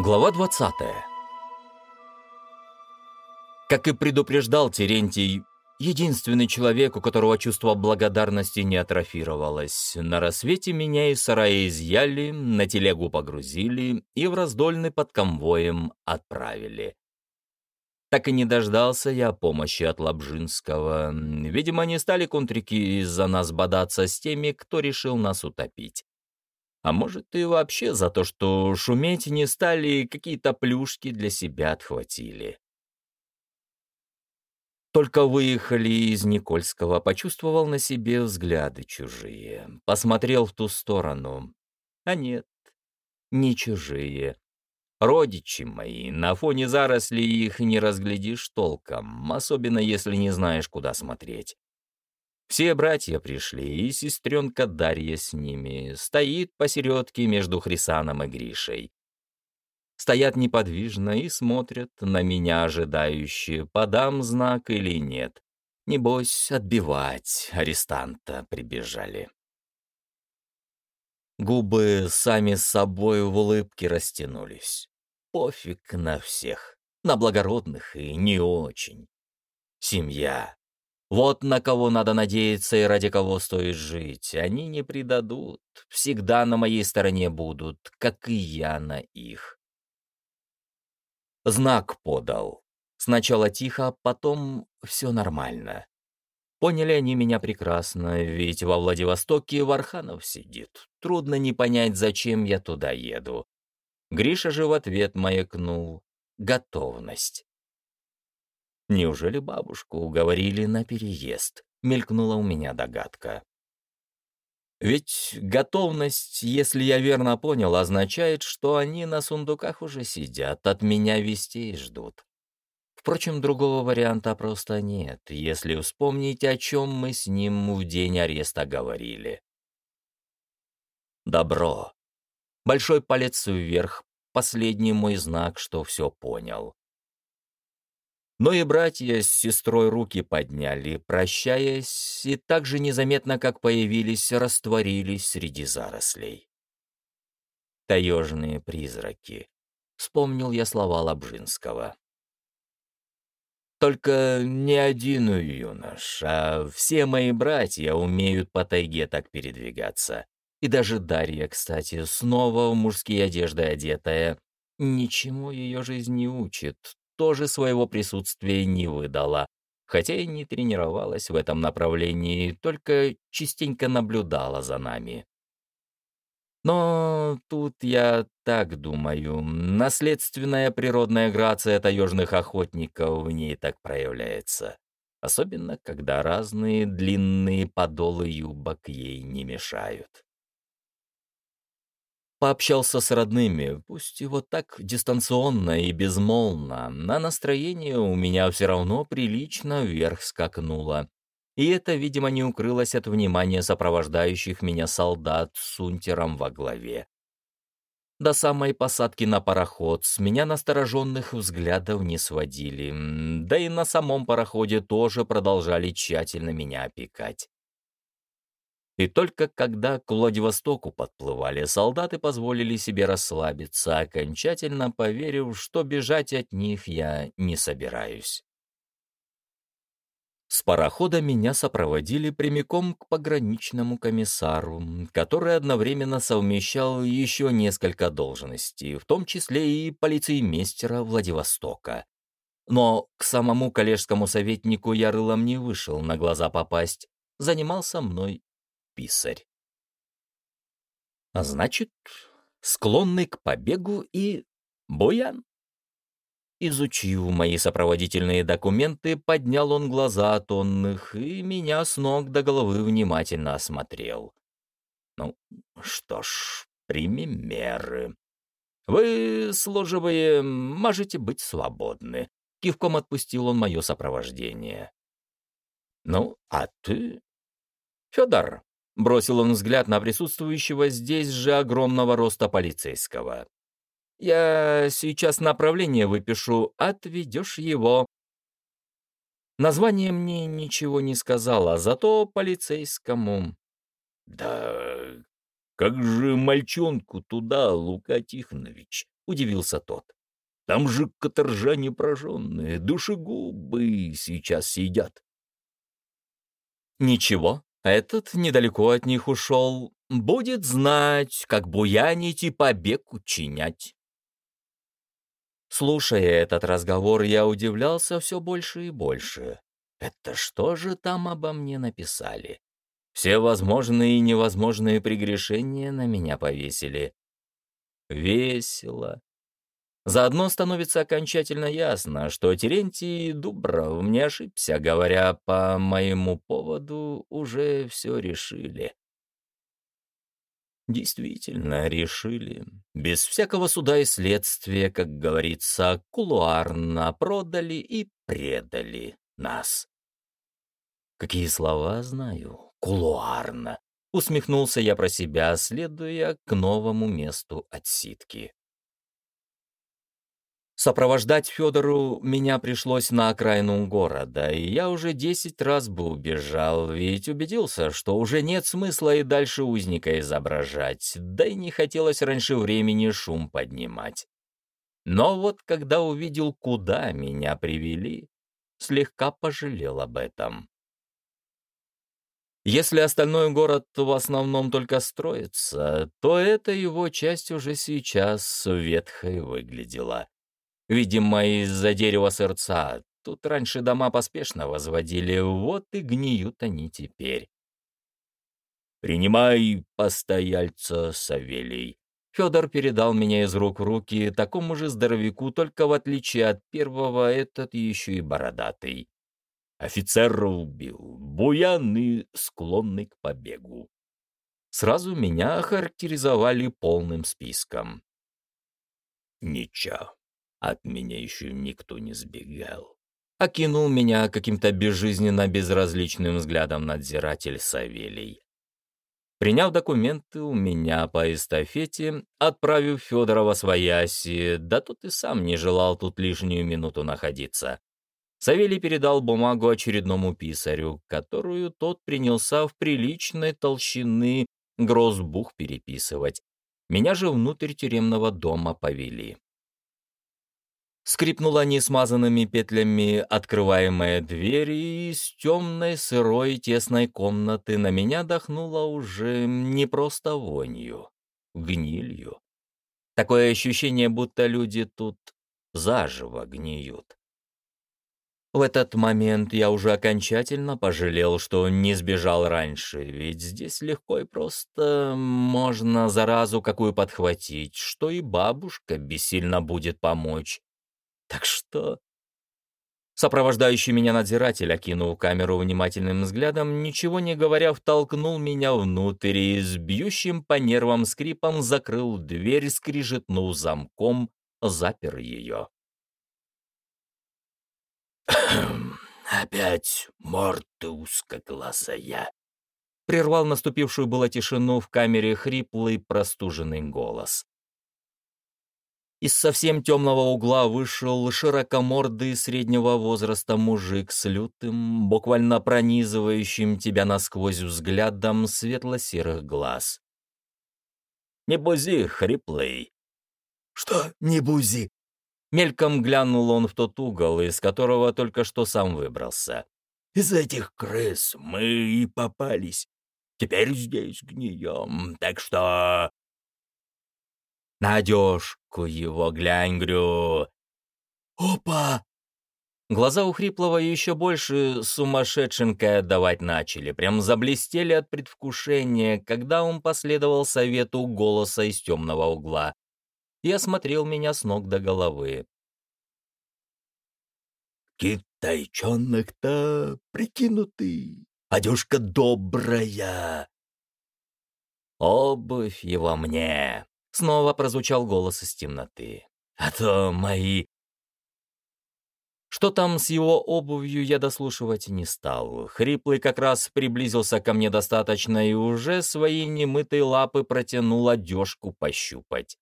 Глава 20. Как и предупреждал Терентий, единственный человек, у которого чувство благодарности не атрофировалось, на рассвете меня из сарая изъяли, на телегу погрузили и в раздольный под конвоем отправили. Так и не дождался я помощи от Лабжинского. Видимо, не стали контрики из-за нас бодаться с теми, кто решил нас утопить. А может, и вообще за то, что шуметь не стали, какие-то плюшки для себя отхватили. Только выехали из Никольского, почувствовал на себе взгляды чужие. Посмотрел в ту сторону. А нет, не чужие. Родичи мои, на фоне зарослей их не разглядишь толком, особенно если не знаешь, куда смотреть. Все братья пришли, и сестренка Дарья с ними. Стоит посередке между Хрисаном и Гришей. Стоят неподвижно и смотрят на меня ожидающие, подам знак или нет. Небось, отбивать арестанта прибежали. Губы сами собой в улыбке растянулись. Пофиг на всех, на благородных и не очень. Семья, вот на кого надо надеяться и ради кого стоит жить. Они не предадут, всегда на моей стороне будут, как и я на их. Знак подал. Сначала тихо, потом все нормально. Поняли они меня прекрасно, ведь во Владивостоке Варханов сидит. Трудно не понять, зачем я туда еду. Гриша же в ответ маякнул. Готовность. Неужели бабушку уговорили на переезд? Мелькнула у меня догадка. Ведь готовность, если я верно понял, означает, что они на сундуках уже сидят, от меня вестей ждут. Впрочем, другого варианта просто нет, если вспомнить, о чем мы с ним в день ареста говорили. Добро. Большой палец вверх, последний мой знак, что все понял. Но и братья с сестрой руки подняли, прощаясь, и так же незаметно, как появились, растворились среди зарослей. «Таежные призраки», — вспомнил я слова Лабжинского. Только не один юнош, а все мои братья умеют по тайге так передвигаться. И даже Дарья, кстати, снова в мужские одежды одетая, ничему ее жизнь не учит, тоже своего присутствия не выдала, хотя и не тренировалась в этом направлении, только частенько наблюдала за нами. Но тут я так думаю, наследственная природная грация таежных охотников в ней так проявляется. Особенно, когда разные длинные подолы юбок ей не мешают. Пообщался с родными, пусть и вот так дистанционно и безмолвно, а настроение у меня все равно прилично вверх скакнуло. И это, видимо, не укрылось от внимания сопровождающих меня солдат с унтером во главе. До самой посадки на пароход с меня настороженных взглядов не сводили, да и на самом пароходе тоже продолжали тщательно меня опекать. И только когда к Владивостоку подплывали, солдаты позволили себе расслабиться, окончательно поверив, что бежать от них я не собираюсь. С парохода меня сопроводили прямиком к пограничному комиссару, который одновременно совмещал еще несколько должностей, в том числе и полицеймейстера Владивостока. Но к самому коллежскому советнику я рылом не вышел на глаза попасть, занимался мной писарь. А значит, склонный к побегу и буян. Изучив мои сопроводительные документы, поднял он глаза от онных и меня с ног до головы внимательно осмотрел. Ну, что ж, примем меры. Вы, служивые, можете быть свободны. Кивком отпустил он мое сопровождение. Ну, а ты, Федор, Бросил он взгляд на присутствующего здесь же огромного роста полицейского. «Я сейчас направление выпишу, отведешь его». Название мне ничего не сказала, зато полицейскому. «Да как же мальчонку туда, Лука Тихонович?» удивился тот. «Там же каторжане прожженные, душегубы сейчас сидят». «Ничего, этот недалеко от них ушел. Будет знать, как буянить и побег учинять». Слушая этот разговор, я удивлялся все больше и больше. Это что же там обо мне написали? Все возможные и невозможные прегрешения на меня повесили. Весело. Заодно становится окончательно ясно, что Терентий Дубров не ошибся, говоря по моему поводу, уже все решили. Действительно, решили. Без всякого суда и следствия, как говорится, кулуарно продали и предали нас. Какие слова знаю? кулуарно. Усмехнулся я про себя, следуя к новому месту отсидки. Сопровождать Федору меня пришлось на окраину города, и я уже десять раз бы убежал, ведь убедился, что уже нет смысла и дальше узника изображать, да и не хотелось раньше времени шум поднимать. Но вот когда увидел, куда меня привели, слегка пожалел об этом. Если остальной город в основном только строится, то эта его часть уже сейчас ветхой выглядела. Видимо, из-за дерева сырца. Тут раньше дома поспешно возводили, вот и гниют они теперь. «Принимай постояльца, Савелий». Федор передал меня из рук в руки такому же здоровяку, только в отличие от первого, этот еще и бородатый. Офицера убил, буянный, склонный к побегу. Сразу меня охарактеризовали полным списком. Ничего, от меня еще никто не сбегал. Окинул меня каким-то безжизненно безразличным взглядом надзиратель Савелий. Приняв документы у меня по эстафете, отправив Федорова свояси, да тут и сам не желал тут лишнюю минуту находиться. Савелий передал бумагу очередному писарю, которую тот принялся в приличной толщины грозбух переписывать. Меня же внутрь тюремного дома повели. Скрипнула несмазанными петлями открываемая дверь, и из темной, сырой, тесной комнаты на меня дохнуло уже не просто вонью, гнилью. Такое ощущение, будто люди тут заживо гниют. В этот момент я уже окончательно пожалел, что не сбежал раньше, ведь здесь легко и просто можно заразу какую подхватить, что и бабушка бессильно будет помочь. Так что... Сопровождающий меня надзиратель, окинув камеру внимательным взглядом, ничего не говоря, втолкнул меня внутрь и с бьющим по нервам скрипом закрыл дверь, скрижетнув замком, запер ее. «Опять морда узкоглазая!» Прервал наступившую было тишину в камере хриплый простуженный голос. Из совсем темного угла вышел широкомордый среднего возраста мужик с лютым, буквально пронизывающим тебя насквозь взглядом светло-серых глаз. «Не бузи, хриплый!» «Что не бузи?» Мельком глянул он в тот угол, из которого только что сам выбрался. «Из этих крыс мы и попались. Теперь здесь гнием, так что...» «На одежку его глянь, Грю!» «Опа!» Глаза у Хриплого еще больше сумасшедшенкой отдавать начали, прям заблестели от предвкушения, когда он последовал совету голоса из темного угла и осмотрел меня с ног до головы. «Китайчонок-то прикинутый, одежка добрая!» «Обувь его мне!» — снова прозвучал голос из темноты. «А то мои...» Что там с его обувью, я дослушивать не стал. Хриплый как раз приблизился ко мне достаточно и уже свои немытые лапы протянул одежку пощупать.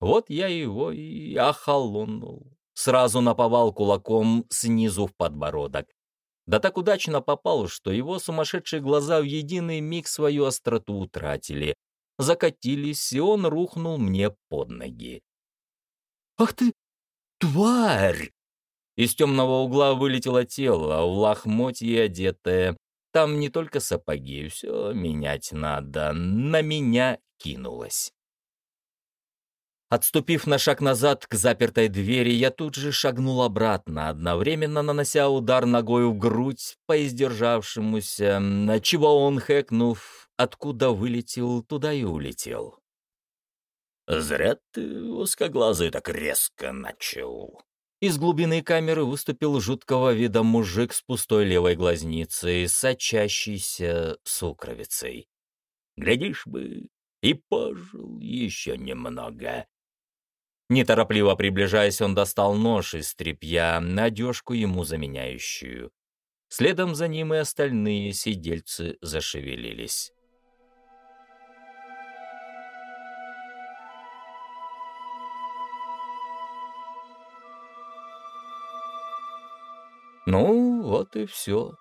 Вот я его и охолонул. Сразу наповал кулаком снизу в подбородок. Да так удачно попал, что его сумасшедшие глаза в единый миг свою остроту утратили. Закатились, и он рухнул мне под ноги. «Ах ты, тварь!» Из темного угла вылетело тело, в лохмотье одетое. Там не только сапоги, все менять надо. На меня кинулось. Отступив на шаг назад к запертой двери, я тут же шагнул обратно, одновременно нанося удар ногой в грудь по издержавшемуся, чего он, хэкнув, откуда вылетел, туда и улетел. «Зря ты узкоглазый так резко начал». Из глубины камеры выступил жуткого вида мужик с пустой левой глазницей, сочащейся сукровицей. «Глядишь бы, и пожил еще немного». Неторопливо приближаясь, он достал нож из тряпья, надежку ему заменяющую. Следом за ним и остальные сидельцы зашевелились. Ну, вот и все.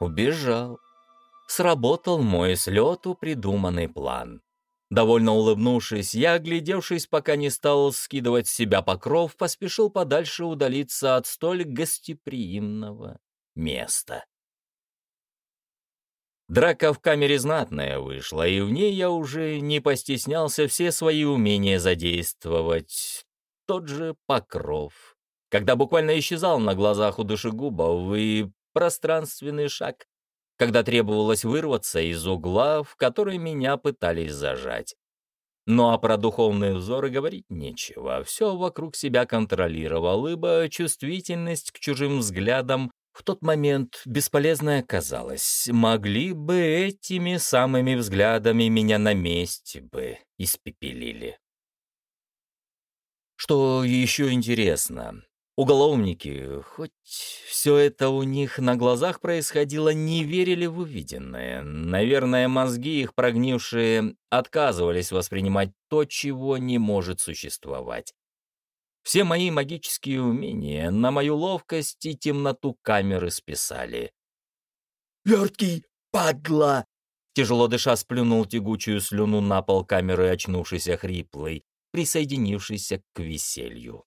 Убежал. Сработал мой с лету придуманный план. Довольно улыбнувшись, я, оглядевшись, пока не стал скидывать с себя покров, поспешил подальше удалиться от столь гостеприимного места. Драка в камере знатная вышла, и в ней я уже не постеснялся все свои умения задействовать. Тот же покров, когда буквально исчезал на глазах у душегубов, и пространственный шаг, когда требовалось вырваться из угла, в который меня пытались зажать. Ну а про духовные взоры говорить нечего. Все вокруг себя контролировал, ибо чувствительность к чужим взглядам в тот момент бесполезная оказалась. Могли бы этими самыми взглядами меня на месте бы испепелили. Что еще интересно, Уголовники, хоть все это у них на глазах происходило, не верили в увиденное. Наверное, мозги их прогнившие отказывались воспринимать то, чего не может существовать. Все мои магические умения на мою ловкость и темноту камеры списали. «Верткий, падла!» Тяжело дыша сплюнул тягучую слюну на пол камеры, очнувшийся хриплый, присоединившийся к веселью.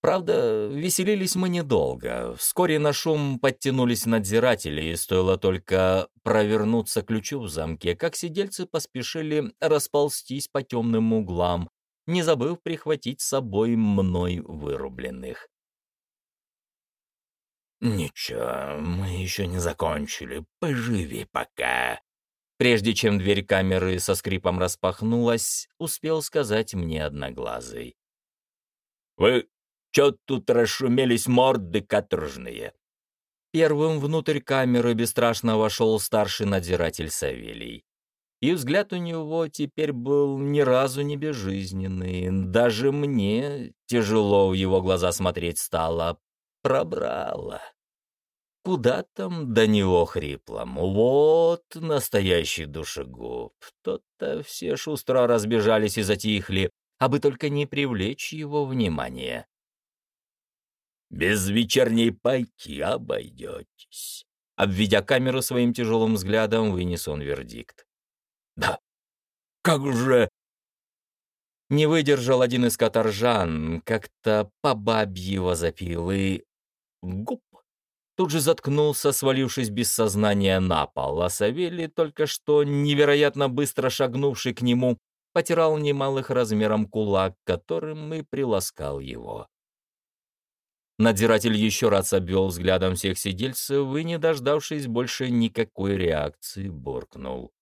Правда, веселились мы недолго. Вскоре на шум подтянулись надзиратели, и стоило только провернуться ключу в замке, как сидельцы поспешили расползтись по темным углам, не забыв прихватить с собой мной вырубленных. «Ничего, мы еще не закончили. Поживи пока». Прежде чем дверь камеры со скрипом распахнулась, успел сказать мне одноглазый. «Вы Чё тут расшумелись морды каторжные?» Первым внутрь камеры бесстрашно вошел старший надзиратель Савелий. И взгляд у него теперь был ни разу не безжизненный. Даже мне тяжело в его глаза смотреть стало. Пробрало. Куда там до него хриплому? Вот настоящий душегуб. То-то все шустро разбежались и затихли, а бы только не привлечь его внимание. Без вечерней пайки обойдетесь. Обведя камеру своим тяжелым взглядом, вынес он вердикт. Да, как же... Не выдержал один из каторжан, как-то по бабье возопил и... Гуп! Тут же заткнулся, свалившись без сознания на пол, а Савелий, только что невероятно быстро шагнувший к нему, потирал немалых размером кулак, которым и приласкал его. Надзиратель еще раз обвел взглядом всех сидельцев и, не дождавшись больше никакой реакции, буркнул.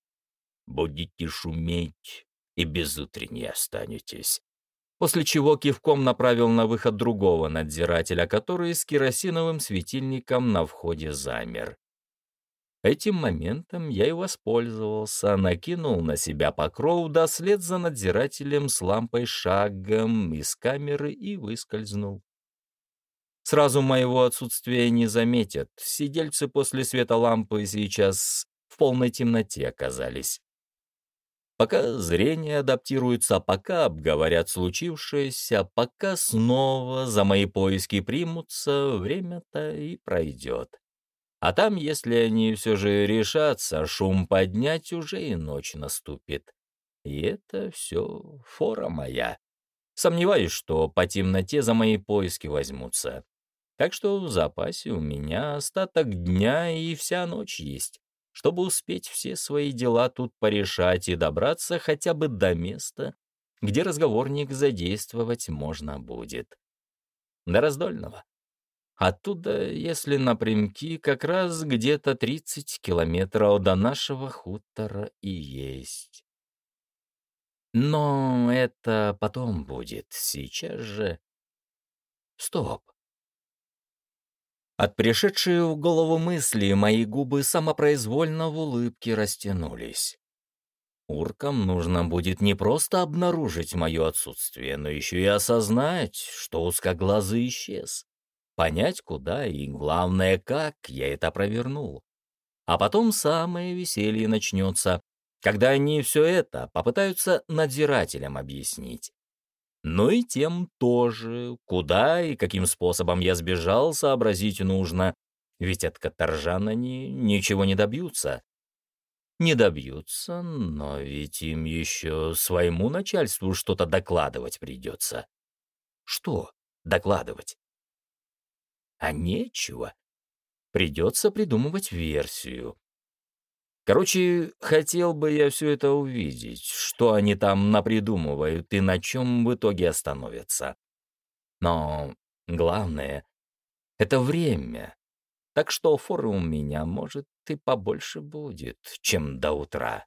«Будете шуметь и без утренней останетесь». После чего кивком направил на выход другого надзирателя, который с керосиновым светильником на входе замер. Этим моментом я и воспользовался, накинул на себя покров, да след за надзирателем с лампой шагом из камеры и выскользнул. Сразу моего отсутствия не заметят. Сидельцы после света лампы сейчас в полной темноте оказались. Пока зрение адаптируется, пока обговорят случившееся, пока снова за мои поиски примутся, время-то и пройдет. А там, если они все же решатся шум поднять, уже и ночь наступит. И это все фора моя. Сомневаюсь, что по темноте за мои поиски возьмутся. Так что в запасе у меня остаток дня и вся ночь есть, чтобы успеть все свои дела тут порешать и добраться хотя бы до места, где разговорник задействовать можно будет. До раздольного. Оттуда, если напрямки, как раз где-то 30 километров до нашего хутора и есть. Но это потом будет, сейчас же... Стоп. От пришедшей в голову мысли мои губы самопроизвольно в улыбке растянулись. Уркам нужно будет не просто обнаружить мое отсутствие, но еще и осознать, что узкоглазый исчез. Понять, куда и, главное, как я это провернул. А потом самое веселье начнется, когда они все это попытаются надзирателям объяснить. Ну и тем тоже, куда и каким способом я сбежал, сообразить нужно, ведь от каторжан они ничего не добьются. Не добьются, но ведь им еще своему начальству что-то докладывать придется. Что докладывать? А нечего. Придется придумывать версию. Короче, хотел бы я все это увидеть, что они там напридумывают и на чем в итоге остановятся. Но главное — это время. Так что форы у меня, может, и побольше будет, чем до утра.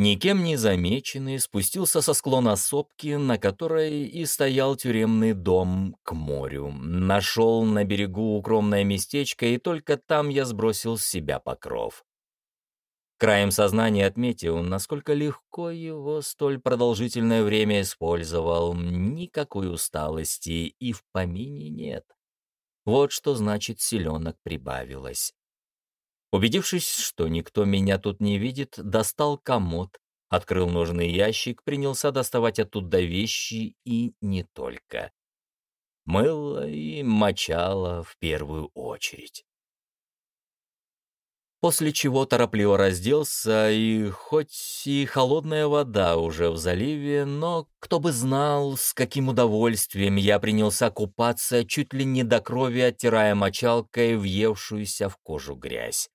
Никем не замеченный спустился со склона сопки, на которой и стоял тюремный дом, к морю. Нашел на берегу укромное местечко, и только там я сбросил с себя покров. Краем сознания отметил, насколько легко его столь продолжительное время использовал. Никакой усталости и в помине нет. Вот что значит селенок прибавилось. Убедившись, что никто меня тут не видит, достал комод, открыл нужный ящик, принялся доставать оттуда вещи и не только. Мыло и мочало в первую очередь. После чего торопливо разделся, и хоть и холодная вода уже в заливе, но кто бы знал, с каким удовольствием я принялся купаться, чуть ли не до крови оттирая мочалкой въевшуюся в кожу грязь.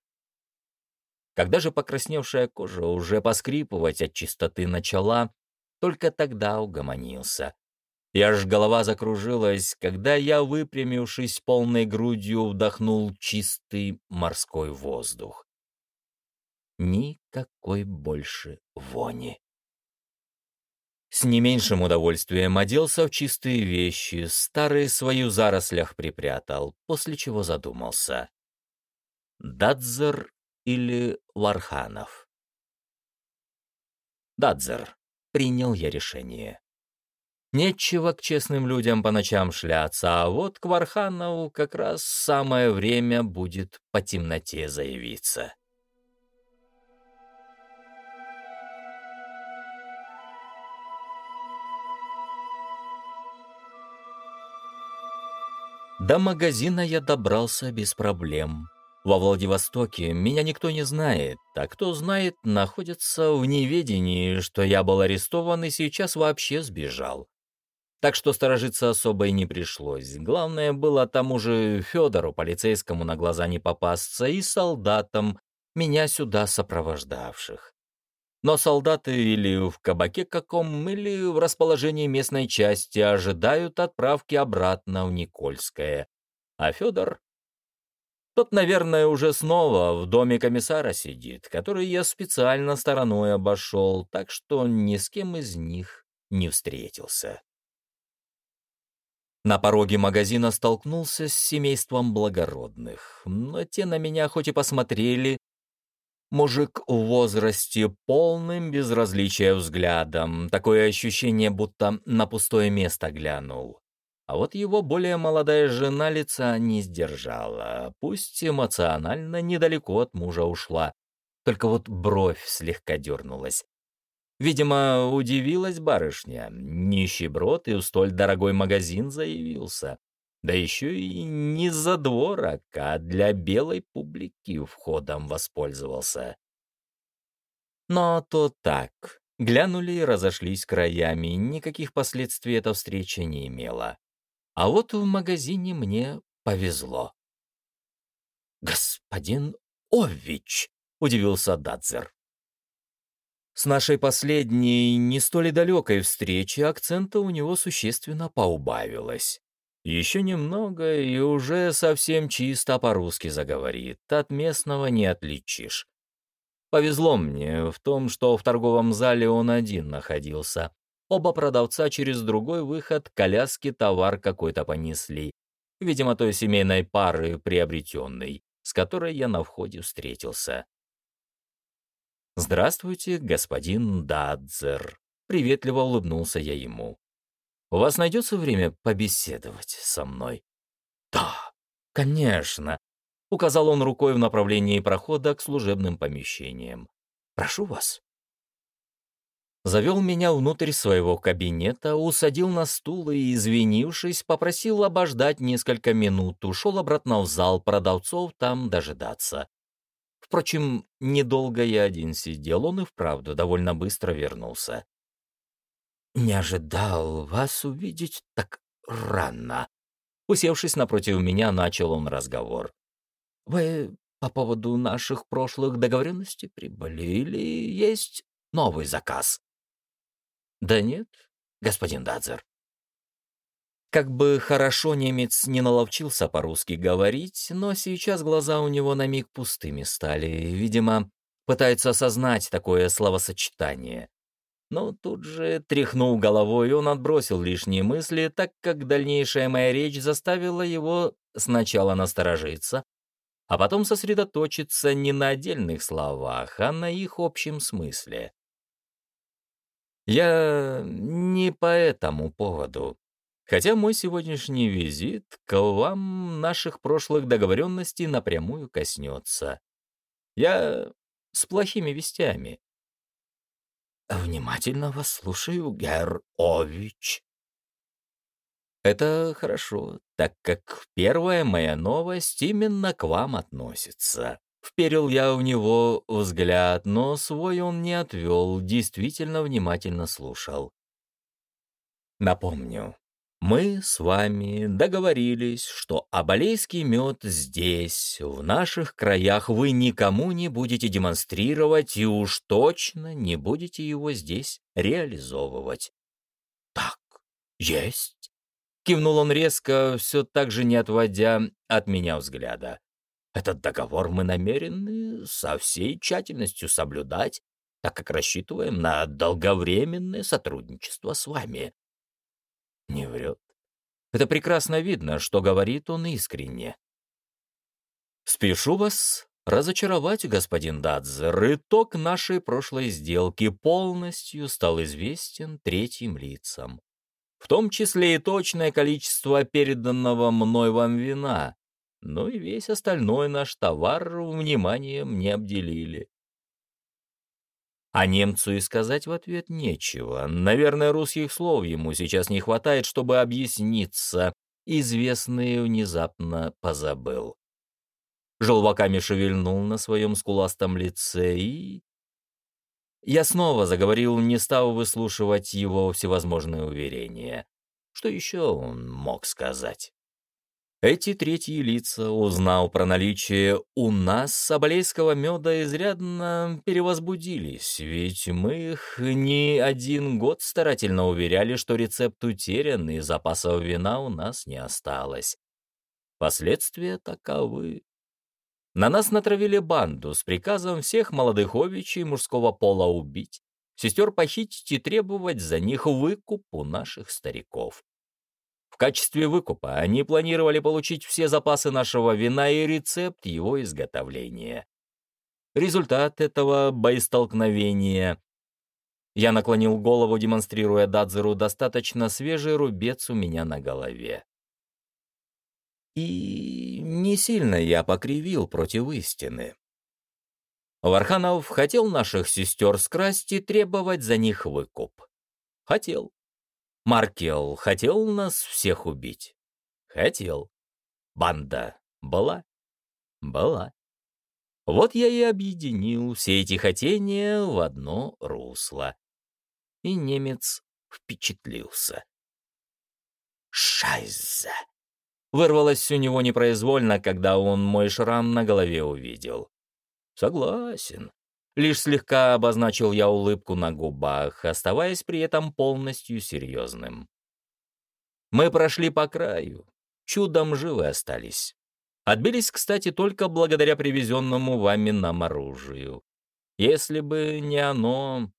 Когда же покрасневшая кожа уже поскрипывать от чистоты начала, только тогда угомонился. И аж голова закружилась, когда я, выпрямившись полной грудью, вдохнул чистый морской воздух. Никакой больше вони. С не меньшим удовольствием оделся в чистые вещи, старые свою зарослях припрятал, после чего задумался. Дадзер или Варханов. Дадзер. Принял я решение. Нечего к честным людям по ночам шляться, а вот к Варханову как раз самое время будет по темноте заявиться. До магазина я добрался без проблем. Во Владивостоке меня никто не знает, а кто знает, находится в неведении, что я был арестован и сейчас вообще сбежал. Так что сторожиться особо и не пришлось. Главное было тому же Федору, полицейскому, на глаза не попасться, и солдатам, меня сюда сопровождавших. Но солдаты или в кабаке каком, или в расположении местной части ожидают отправки обратно в Никольское. А Федор тот, наверное, уже снова в доме комиссара сидит, который я специально стороной обошел, так что ни с кем из них не встретился. На пороге магазина столкнулся с семейством благородных, но те на меня хоть и посмотрели, мужик в возрасте полным безразличия взглядом, такое ощущение, будто на пустое место глянул. А вот его более молодая жена лица не сдержала, пусть эмоционально недалеко от мужа ушла, только вот бровь слегка дернулась. Видимо, удивилась барышня, нищеброд и в столь дорогой магазин заявился. Да еще и не за дворок, а для белой публики входом воспользовался. Но то так, Глянули и разошлись краями, никаких последствий эта встреча не имела. А вот в магазине мне повезло. «Господин Ович!» — удивился Дадзер. С нашей последней, не столь далекой встречи акцента у него существенно поубавилось. Еще немного, и уже совсем чисто по-русски заговорит, от местного не отличишь. Повезло мне в том, что в торговом зале он один находился. Оба продавца через другой выход коляски товар какой-то понесли. Видимо, той семейной пары приобретенной, с которой я на входе встретился. «Здравствуйте, господин Дадзер», — приветливо улыбнулся я ему. У вас найдется время побеседовать со мной?» «Да, конечно», — указал он рукой в направлении прохода к служебным помещениям. «Прошу вас». Завел меня внутрь своего кабинета, усадил на стул и, извинившись, попросил обождать несколько минут, ушел обратно в зал продавцов там дожидаться. Впрочем, недолго я один сидел, он и вправду довольно быстро вернулся. «Не ожидал вас увидеть так рано». Усевшись напротив меня, начал он разговор. «Вы по поводу наших прошлых договоренностей прибыли или есть новый заказ?» «Да нет, господин Дадзер». Как бы хорошо немец не наловчился по-русски говорить, но сейчас глаза у него на миг пустыми стали, видимо, пытается осознать такое словосочетание. Но тут же, тряхнул головой, он отбросил лишние мысли, так как дальнейшая моя речь заставила его сначала насторожиться, а потом сосредоточиться не на отдельных словах, а на их общем смысле. Я не по этому поводу. Хотя мой сегодняшний визит к вам наших прошлых договоренностей напрямую коснется. Я с плохими вестями. «Внимательно вас слушаю, Гер Ович». «Это хорошо, так как первая моя новость именно к вам относится». Вперил я в него взгляд, но свой он не отвел, действительно внимательно слушал. Напомню, мы с вами договорились, что абалейский мед здесь, в наших краях, вы никому не будете демонстрировать и уж точно не будете его здесь реализовывать. Так, есть. Кивнул он резко, все так же не отводя от меня взгляда. Этот договор мы намерены со всей тщательностью соблюдать, так как рассчитываем на долговременное сотрудничество с вами не врет. Это прекрасно видно, что говорит он искренне. «Спешу вас разочаровать, господин Дадзер. Итог нашей прошлой сделки полностью стал известен третьим лицам. В том числе и точное количество переданного мной вам вина, но и весь остальной наш товар вниманием не обделили. А немцу и сказать в ответ нечего. Наверное, русских слов ему сейчас не хватает, чтобы объясниться. Известные внезапно позабыл. Желваками шевельнул на своем скуластом лице и... Я снова заговорил, не став выслушивать его всевозможные уверения. Что еще он мог сказать? Эти третьи лица, узнав про наличие у нас соболейского меда, изрядно перевозбудились, ведь мы их не один год старательно уверяли, что рецепт утерян и запасов вина у нас не осталось. Последствия таковы. На нас натравили банду с приказом всех молодых овечей мужского пола убить, сестер похитить и требовать за них выкуп у наших стариков. В качестве выкупа они планировали получить все запасы нашего вина и рецепт его изготовления. Результат этого боестолкновения я наклонил голову, демонстрируя Дадзеру достаточно свежий рубец у меня на голове. И не сильно я покривил против истины. Варханов хотел наших сестер скрасть и требовать за них выкуп. Хотел. Маркел хотел нас всех убить? Хотел. Банда была? Была. Вот я и объединил все эти хотения в одно русло. и немец впечатлился. «Шайзе!» Вырвалось у него непроизвольно, когда он мой шрам на голове увидел. «Согласен». Лишь слегка обозначил я улыбку на губах, оставаясь при этом полностью серьезным. Мы прошли по краю, чудом живы остались. Отбились, кстати, только благодаря привезенному вами нам оружию. Если бы не оно...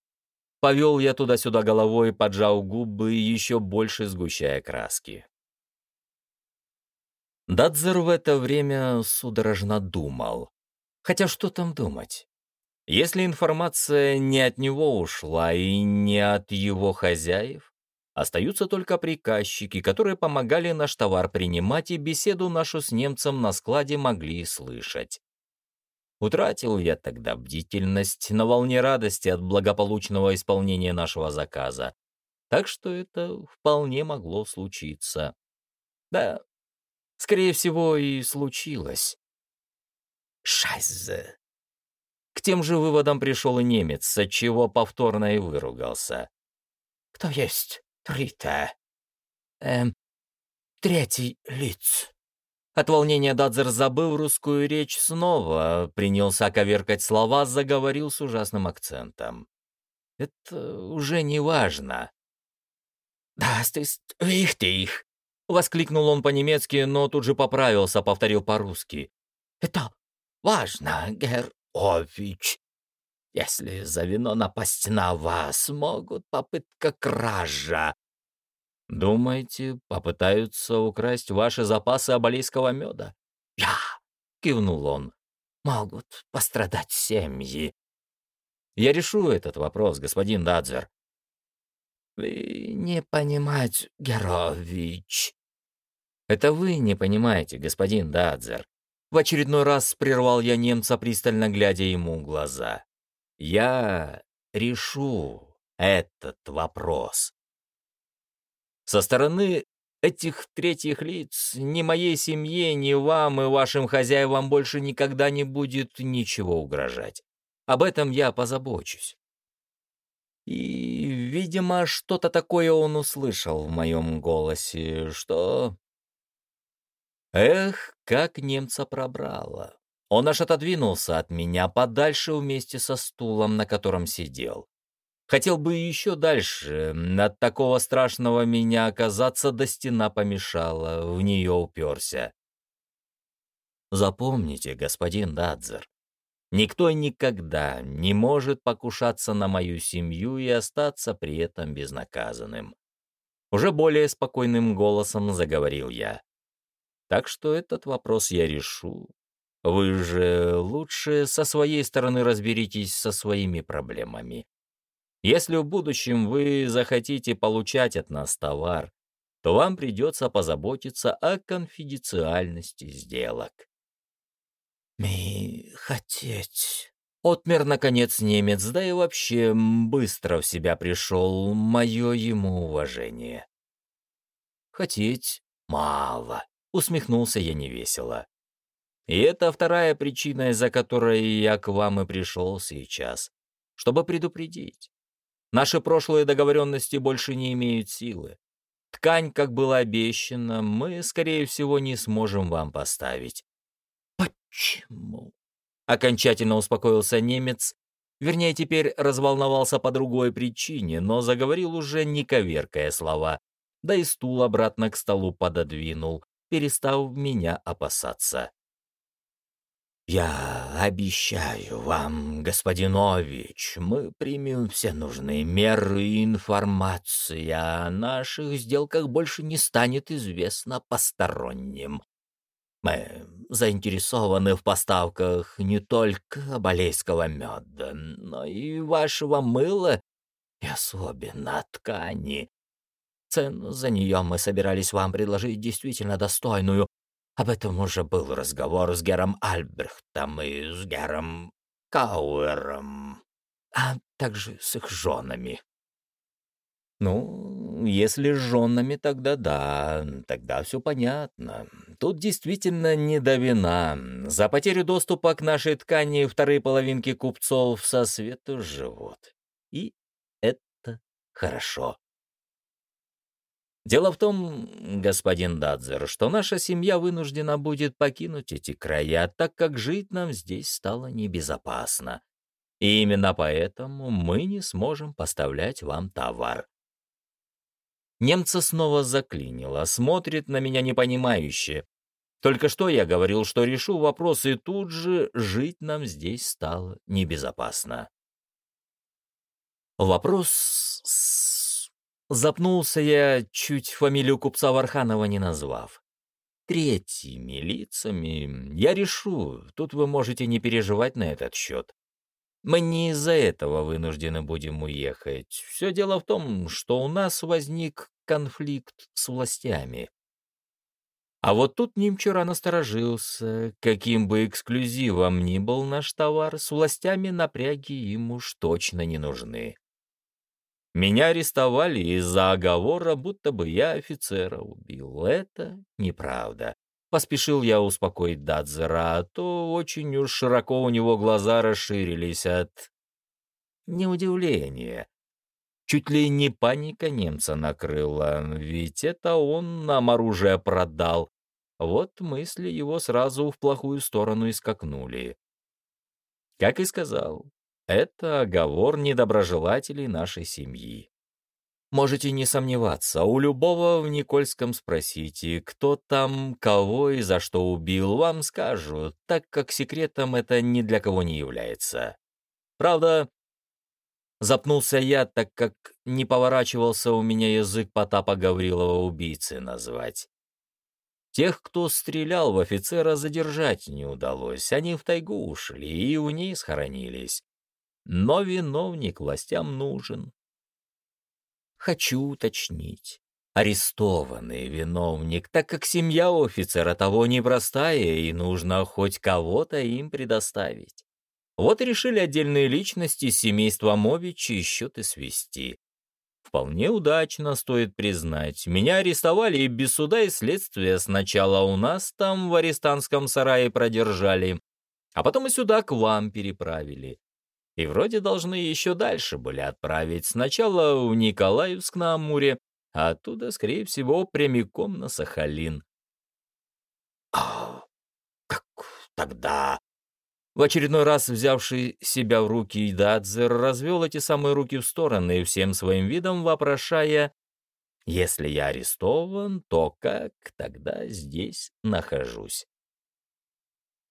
Повел я туда-сюда головой, поджал губы, еще больше сгущая краски. Дадзер в это время судорожно думал. Хотя что там думать? Если информация не от него ушла и не от его хозяев, остаются только приказчики, которые помогали наш товар принимать и беседу нашу с немцем на складе могли слышать. Утратил я тогда бдительность на волне радости от благополучного исполнения нашего заказа, так что это вполне могло случиться. Да, скорее всего, и случилось. Шайзе. К тем же выводам пришел и немец, отчего повторно и выругался. «Кто есть Трита?» «Эм, третий лиц». От волнения Дадзер забыл русскую речь снова, принялся коверкать слова, заговорил с ужасным акцентом. «Это уже не важно». «Das ist wichtig», — воскликнул он по-немецки, но тут же поправился, повторил по-русски. «Это важно, Гер Ович. Если за вино напасть на вас, могут попытка кража. Думаете, попытаются украсть ваши запасы абалийского меда? Я, кивнул он. Могут пострадать семьи. Я решу этот вопрос, господин Дадзер. Вы не понимаете, Герович. Это вы не понимаете, господин Дадзер. В очередной раз прервал я немца, пристально глядя ему в глаза. «Я решу этот вопрос». Со стороны этих третьих лиц ни моей семье, ни вам и вашим хозяевам больше никогда не будет ничего угрожать. Об этом я позабочусь. И, видимо, что-то такое он услышал в моем голосе, что Эх, как немца пробрало. Он аж отодвинулся от меня подальше вместе со стулом, на котором сидел. Хотел бы еще дальше, от такого страшного меня оказаться, до стена помешала, в нее уперся. Запомните, господин Дадзер, никто никогда не может покушаться на мою семью и остаться при этом безнаказанным. Уже более спокойным голосом заговорил я. Так что этот вопрос я решу. Вы же лучше со своей стороны разберитесь со своими проблемами. Если в будущем вы захотите получать от нас товар, то вам придется позаботиться о конфиденциальности сделок. «Мы хотеть...» Отмер, наконец, немец, да и вообще быстро в себя пришел мое ему уважение. Хотеть мало усмехнулся я невесело. И это вторая причина, из-за которой я к вам и пришел сейчас, чтобы предупредить. Наши прошлые договоренности больше не имеют силы. Ткань, как было обещано, мы, скорее всего, не сможем вам поставить. Почему? Окончательно успокоился немец, вернее, теперь разволновался по другой причине, но заговорил уже не коверкая слова, да и стул обратно к столу пододвинул, перестав меня опасаться. «Я обещаю вам, господин Ович, мы примем все нужные меры и информация о наших сделках больше не станет известна посторонним. Мы заинтересованы в поставках не только абалейского меда, но и вашего мыла и особенно ткани. Цену за нее мы собирались вам предложить действительно достойную. Об этом уже был разговор с Гером Альбрехтом и с Гером Кауэром, а также с их женами. Ну, если с женами, тогда да, тогда все понятно. Тут действительно не до вина. За потерю доступа к нашей ткани вторые половинки купцов со свету живут. И это хорошо. Дело в том, господин Дадзер, что наша семья вынуждена будет покинуть эти края, так как жить нам здесь стало небезопасно. И именно поэтому мы не сможем поставлять вам товар. Немца снова заклинило, смотрит на меня непонимающе. Только что я говорил, что решу вопрос, и тут же жить нам здесь стало небезопасно. Вопрос. Запнулся я, чуть фамилию купца Варханова не назвав. Третьими лицами я решу, тут вы можете не переживать на этот счет. Мы не из-за этого вынуждены будем уехать. Все дело в том, что у нас возник конфликт с властями. А вот тут Нимчура насторожился. Каким бы эксклюзивом ни был наш товар, с властями напряги им уж точно не нужны. Меня арестовали из-за оговора, будто бы я офицера убил. Это неправда. Поспешил я успокоить Дадзера, а то очень уж широко у него глаза расширились от... неудивления. Чуть ли не паника немца накрыла, ведь это он нам оружие продал, вот мысли его сразу в плохую сторону искакнули. Как и сказал, это оговор недоброжелателей нашей семьи. Можете не сомневаться, у любого в Никольском спросите, кто там, кого и за что убил, вам скажут, так как секретом это ни для кого не является. Правда, запнулся я, так как не поворачивался у меня язык Потапа Гаврилова убийцы назвать. Тех, кто стрелял в офицера, задержать не удалось. Они в тайгу ушли и у ней схоронились. Но виновник властям нужен. Хочу уточнить. Арестованный виновник, так как семья офицера того непростая, и нужно хоть кого-то им предоставить. Вот решили отдельные личности с семейством Овичи счеты свести. Вполне удачно, стоит признать. Меня арестовали и без суда и следствия сначала у нас там в арестантском сарае продержали, а потом и сюда к вам переправили. И вроде должны еще дальше были отправить. Сначала в Николаевск на Амуре, а оттуда, скорее всего, прямиком на Сахалин. «А как тогда?» В очередной раз взявший себя в руки Дадзер развел эти самые руки в стороны, всем своим видом вопрошая, «Если я арестован, то как тогда здесь нахожусь?»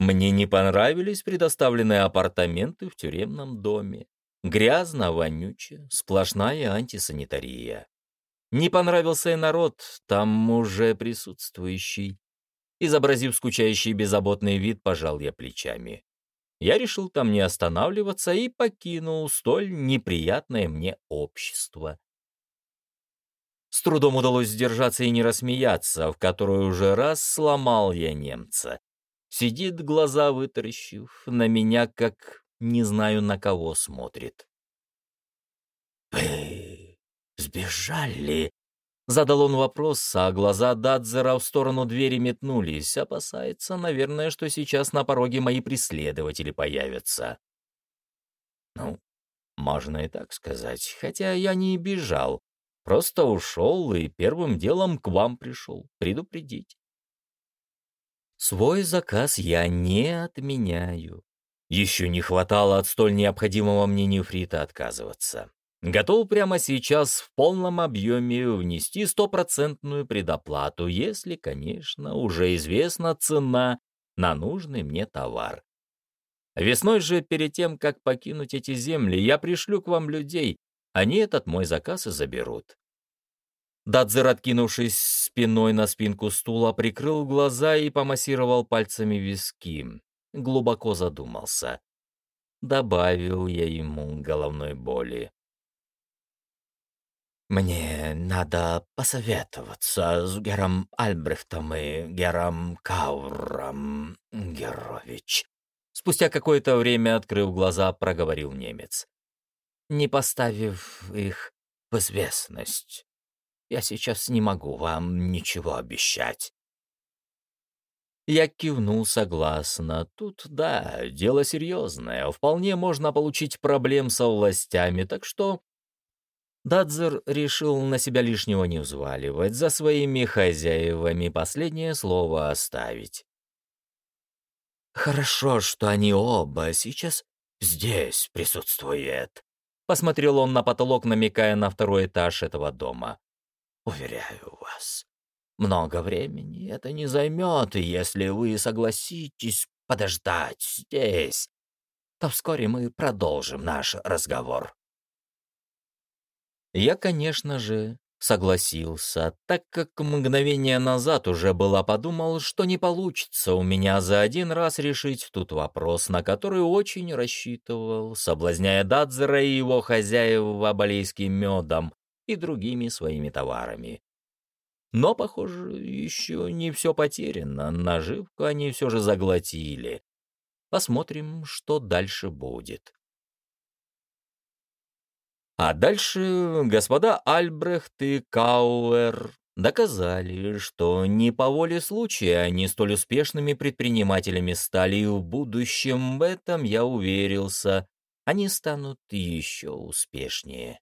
Мне не понравились предоставленные апартаменты в тюремном доме. Грязно, вонюче, сплошная антисанитария. Не понравился и народ, там уже присутствующий. Изобразив скучающий беззаботный вид, пожал я плечами я решил там не останавливаться и покинул столь неприятное мне общество. С трудом удалось сдержаться и не рассмеяться, в которую уже раз сломал я немца. Сидит, глаза вытаращив, на меня, как не знаю на кого смотрит. «Вы сбежали?» Задал он вопрос, а глаза Дадзера в сторону двери метнулись. Опасается, наверное, что сейчас на пороге мои преследователи появятся. Ну, можно и так сказать, хотя я не бежал. Просто ушел и первым делом к вам пришел, предупредить. Свой заказ я не отменяю. Еще не хватало от столь необходимого мне нефрита отказываться. Готов прямо сейчас в полном объеме внести стопроцентную предоплату, если, конечно, уже известна цена на нужный мне товар. Весной же, перед тем, как покинуть эти земли, я пришлю к вам людей, они этот мой заказ и заберут. Дадзер, откинувшись спиной на спинку стула, прикрыл глаза и помассировал пальцами виски. Глубоко задумался. Добавил я ему головной боли. Мне надо посоветоваться с Гером Альбрехтом и Гером Кауром, Герович. Спустя какое-то время, открыв глаза, проговорил немец. Не поставив их в известность, я сейчас не могу вам ничего обещать. Я кивнул согласно. Тут, да, дело серьезное. Вполне можно получить проблем со властями, так что Дадзер решил на себя лишнего не взваливать, за своими хозяевами последнее слово оставить. «Хорошо, что они оба сейчас здесь присутствуют», — посмотрел он на потолок, намекая на второй этаж этого дома. «Уверяю вас, много времени это не займет, и если вы согласитесь подождать здесь, то вскоре мы продолжим наш разговор». Я, конечно же, согласился, так как мгновение назад уже было подумал, что не получится у меня за один раз решить тут вопрос, на который очень рассчитывал, соблазняя Дадзера и его хозяев абалейским медом и другими своими товарами. Но, похоже, еще не все потеряно, наживку они все же заглотили. Посмотрим, что дальше будет. А дальше господа Альбрехт и Кауэр доказали, что не по воле случая они столь успешными предпринимателями стали, и в будущем в этом я уверился, они станут еще успешнее.